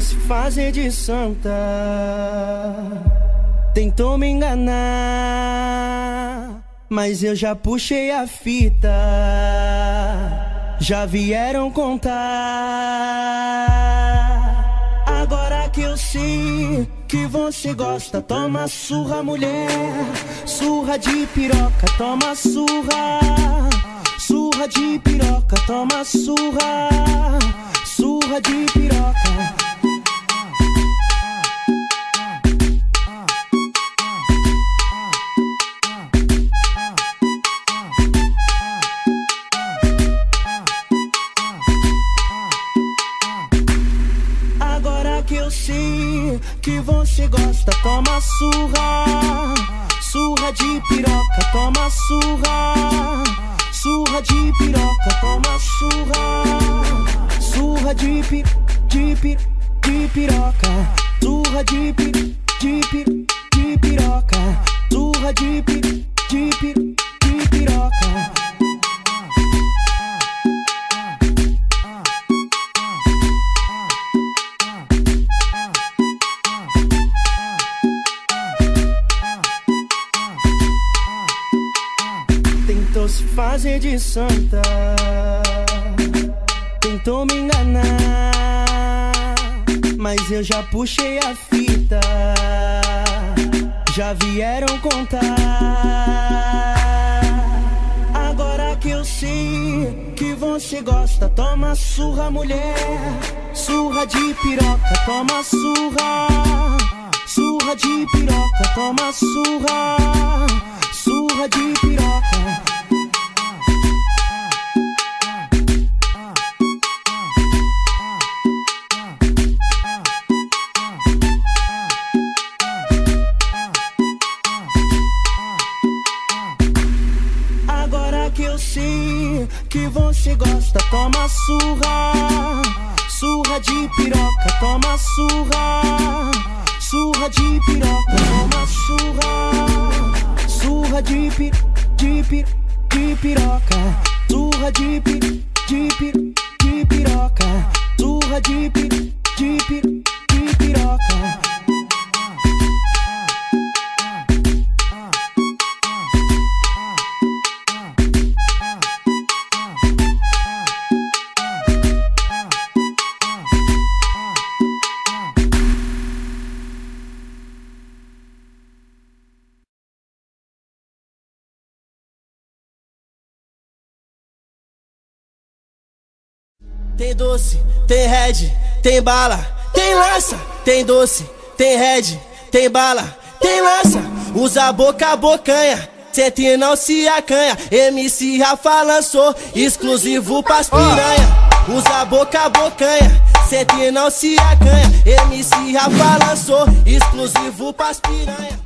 se fazer de santa, tentou me enganar, mas eu já puxei a fita, já vieram contar. Agora que eu sei que você gosta, toma surra, mulher, surra de piroca, toma surra, surra de piroca, toma surra, surra de piroca. Que você gosta, toma surra, surra de piroca, toma surra, surra de piroca, toma surra, surra de pi, de pi, de piroca, surra de pi, de pi, Tentou se fazer de santa, tentou me enganar, mas eu já puxei a fita, já vieram contar. Agora que eu sei que você gosta, toma surra, mulher, surra de piroca, toma surra, surra de piroca, toma surra, surra de piroca. Eu que você gosta, toma surra, surra de piroca, toma surra, surra de piroca, toma surra, surra de pi, de pi, de piroca, surra de pi, de pi, de piroca, surra de pi, Tem doce, tem red, tem bala, tem lança, tem doce, tem red, tem bala, tem lança. Usa a boca bocanha, sente não se acanha. MC Rafa lançou, exclusivo pras piranha. Usa a boca bocanha, sente não se acanha. MC Rafa lançou, exclusivo pras piranha.